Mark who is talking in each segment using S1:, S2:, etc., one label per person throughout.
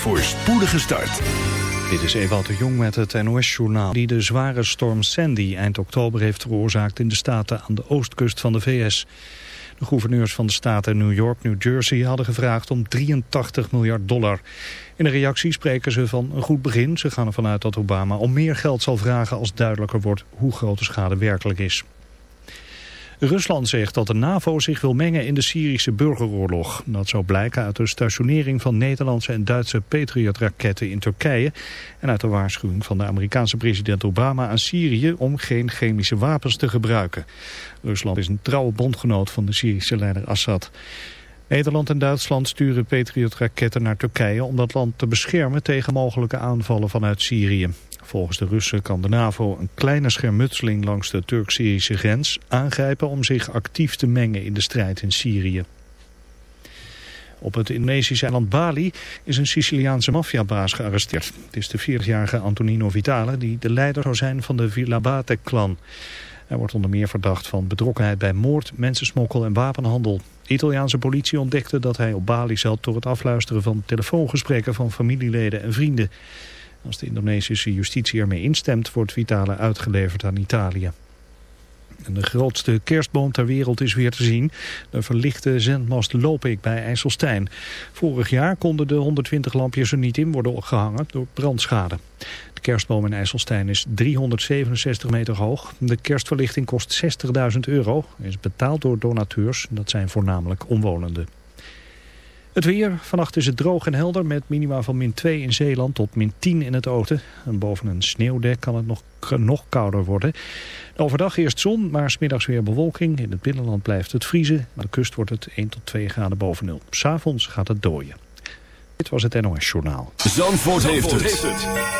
S1: voor spoedige start.
S2: Dit is Ewout de Jong met het NOS-journaal... die de zware storm Sandy eind oktober heeft veroorzaakt... in de staten aan de oostkust van de VS. De gouverneurs van de staten New York, New Jersey... hadden gevraagd om 83 miljard dollar. In de reactie spreken ze van een goed begin. Ze gaan ervan uit dat Obama om meer geld zal vragen... als duidelijker wordt hoe groot de schade werkelijk is. Rusland zegt dat de NAVO zich wil mengen in de Syrische burgeroorlog. Dat zou blijken uit de stationering van Nederlandse en Duitse Patriot-raketten in Turkije... en uit de waarschuwing van de Amerikaanse president Obama aan Syrië om geen chemische wapens te gebruiken. Rusland is een trouwe bondgenoot van de Syrische leider Assad. Nederland en Duitsland sturen Patriot-raketten naar Turkije om dat land te beschermen tegen mogelijke aanvallen vanuit Syrië. Volgens de Russen kan de NAVO een kleine schermutseling langs de Turk-Syrische grens aangrijpen om zich actief te mengen in de strijd in Syrië. Op het Indonesische eiland Bali is een Siciliaanse maffiabaas gearresteerd. Het is de 40-jarige Antonino Vitale die de leider zou zijn van de Villabate-clan. Hij wordt onder meer verdacht van betrokkenheid bij moord, mensensmokkel en wapenhandel. De Italiaanse politie ontdekte dat hij op Bali zat door het afluisteren van telefoongesprekken van familieleden en vrienden. Als de Indonesische justitie ermee instemt, wordt Vitale uitgeleverd aan Italië. De grootste kerstboom ter wereld is weer te zien. De verlichte zendmast Lopik bij IJsselstein. Vorig jaar konden de 120 lampjes er niet in worden gehangen door brandschade. De kerstboom in IJsselstein is 367 meter hoog. De kerstverlichting kost 60.000 euro. Is betaald door donateurs. Dat zijn voornamelijk omwonenden. Het weer. Vannacht is het droog en helder met minima van min 2 in Zeeland tot min 10 in het oosten. En boven een sneeuwdek kan het nog, nog kouder worden. Overdag eerst zon, maar smiddags weer bewolking. In het binnenland blijft het vriezen. Maar de kust wordt het 1 tot 2 graden boven nul. S'avonds gaat het dooien. Dit was het NOS Journaal.
S1: Zandvoort, Zandvoort heeft, het.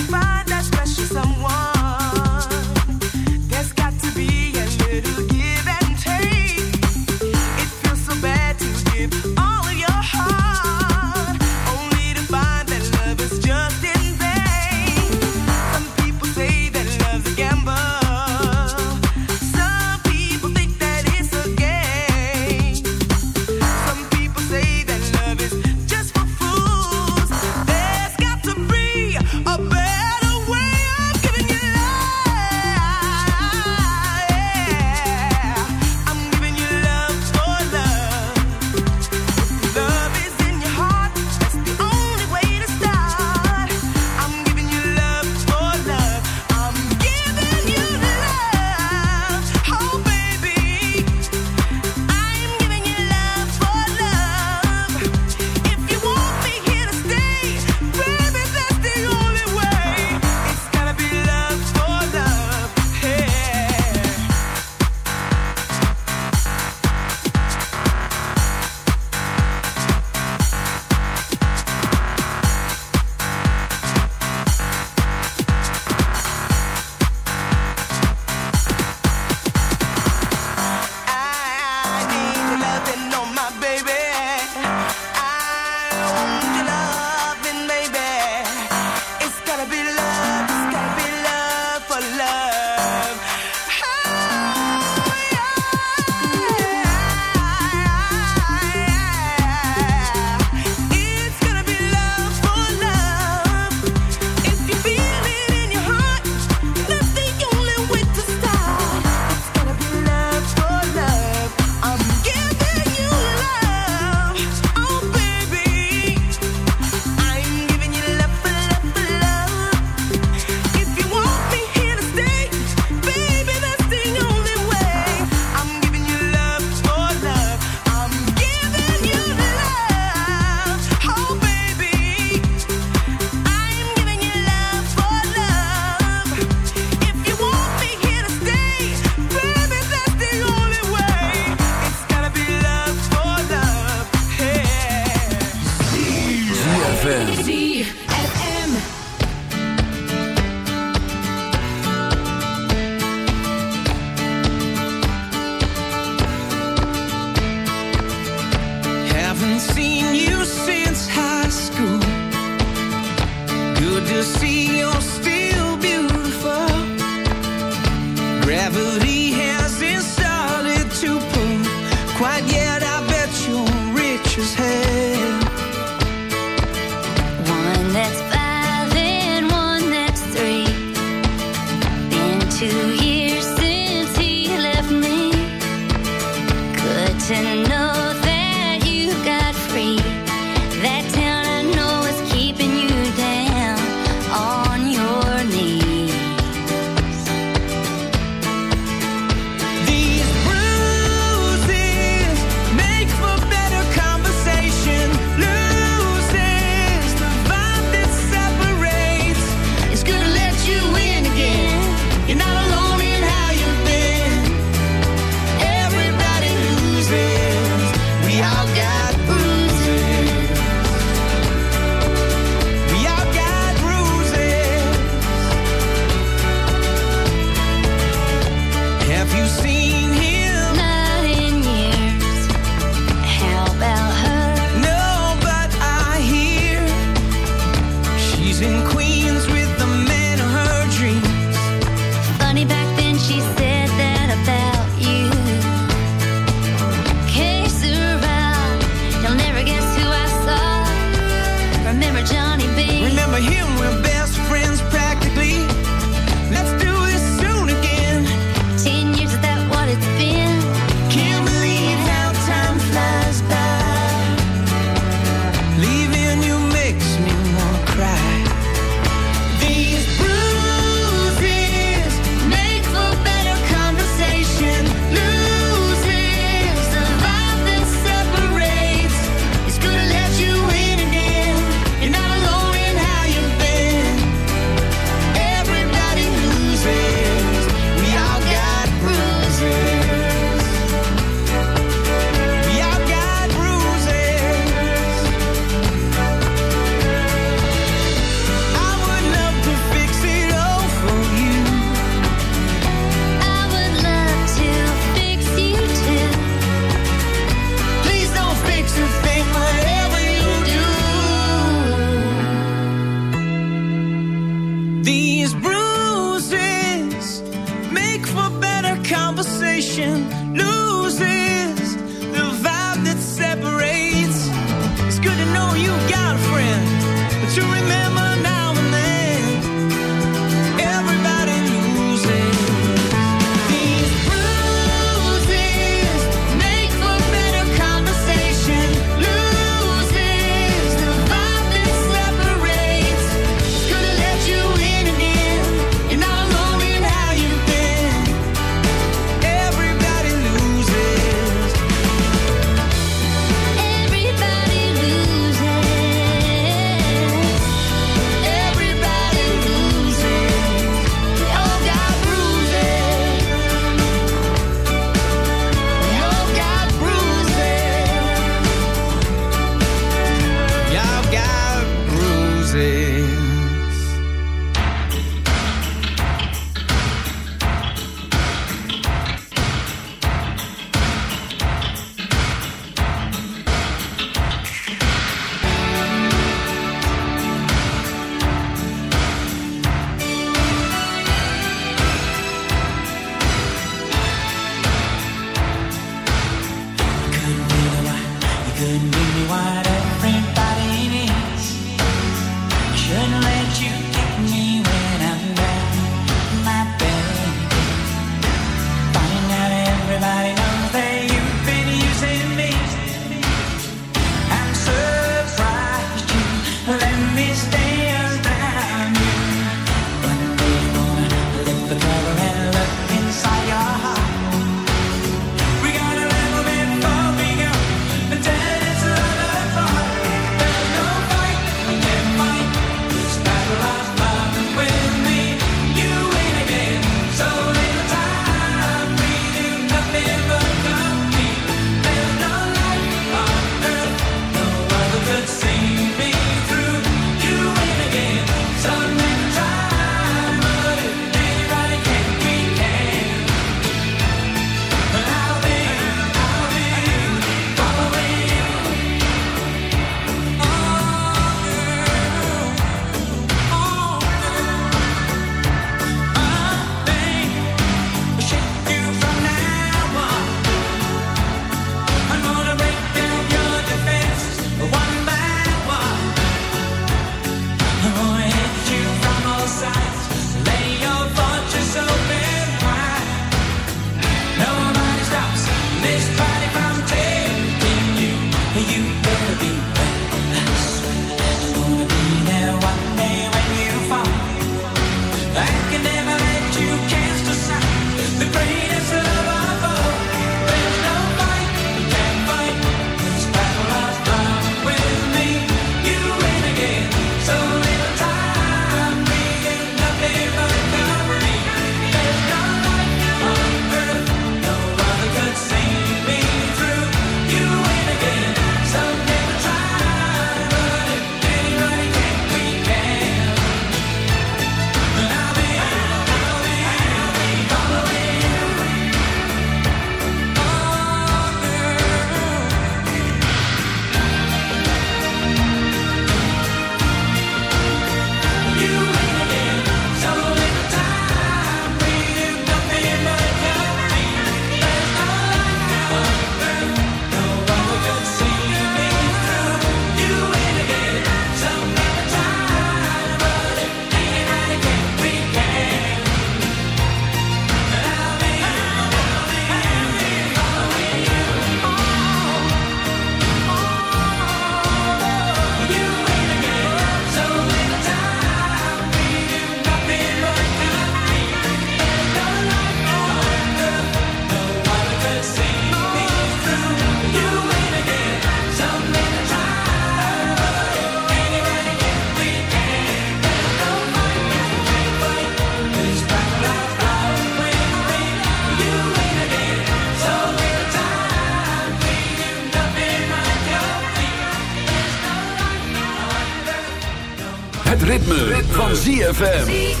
S3: ZFM.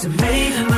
S1: to make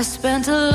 S4: I spent a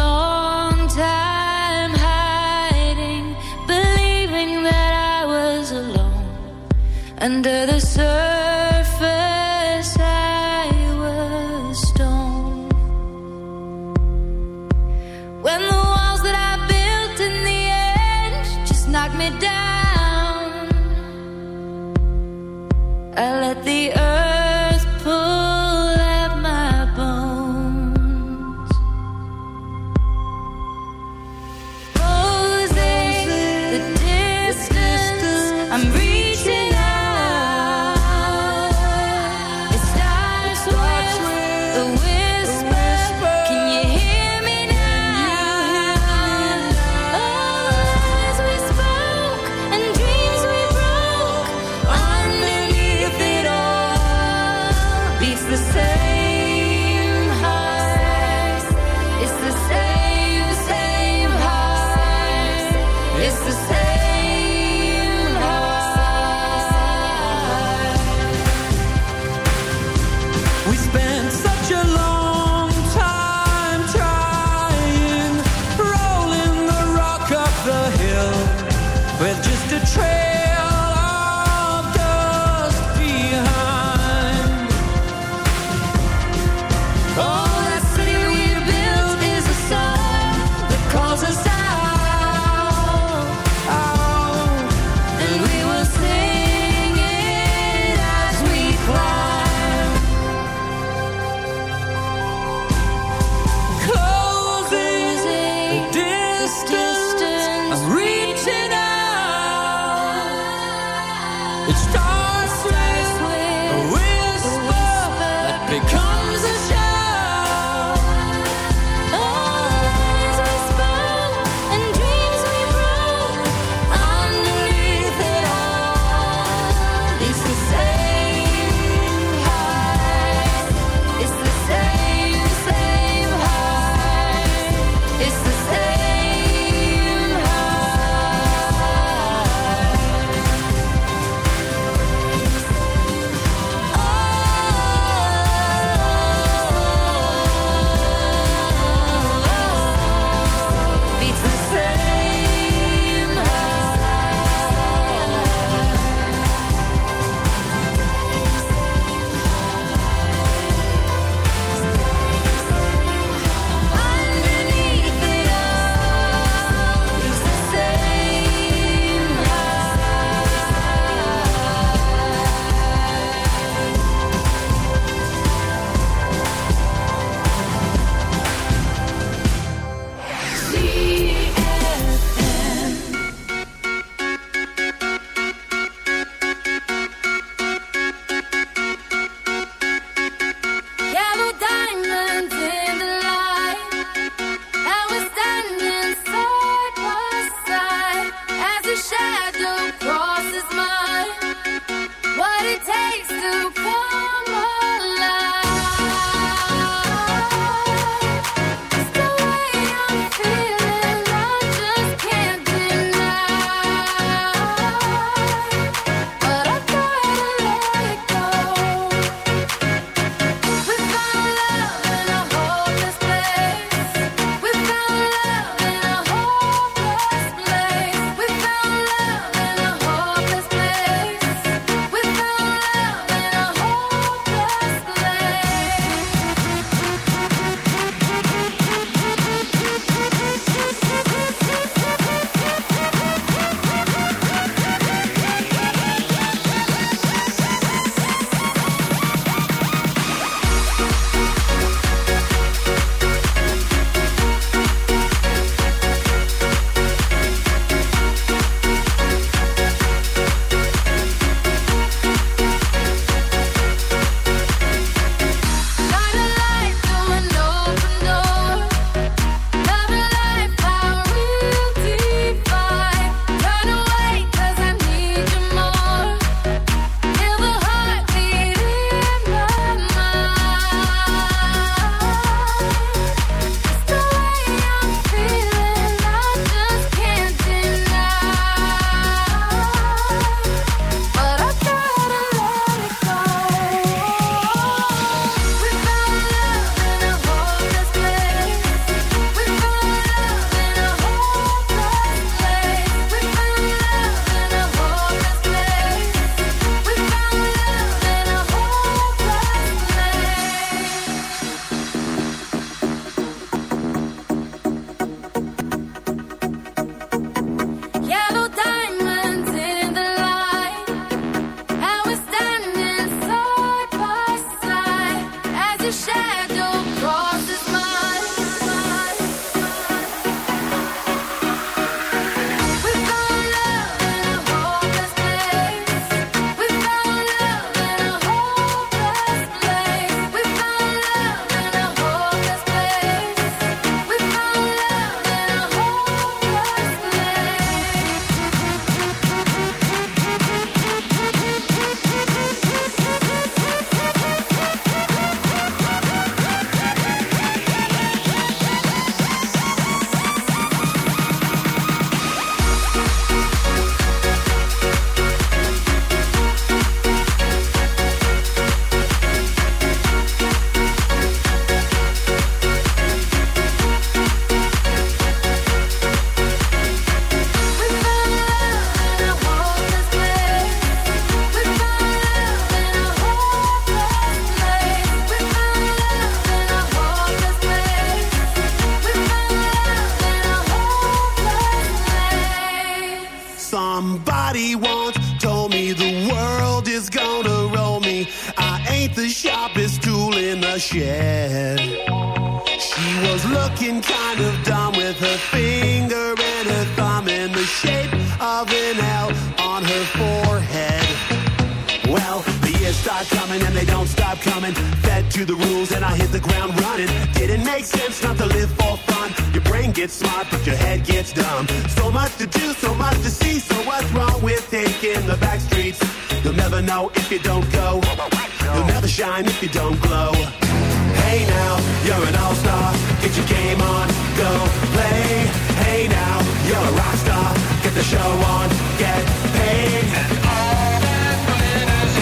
S4: show on, get paid. And all
S5: that
S3: is.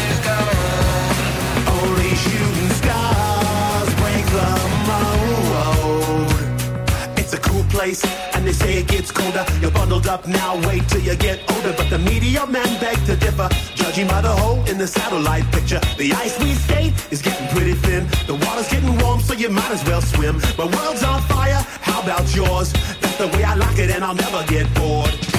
S3: Only shooting stars break the mold. It's a cool place, and they say it gets colder. You're bundled up now, wait till you get older. But the media men beg to differ, judging by the hole in the satellite picture. The ice we skate is getting pretty thin. The water's getting warm, so you might as well swim. My world's on fire, how about yours? That's the way I like it, and I'll never get bored.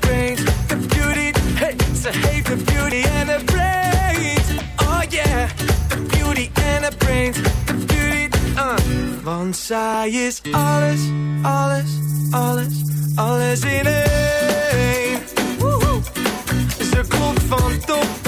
S6: Brains. De beauty, hey, ze heeft de beauty en de brains. Oh yeah, de beauty en de brains. De beauty, uh. Want zij is alles, alles, alles, alles in één. Ze klopt van top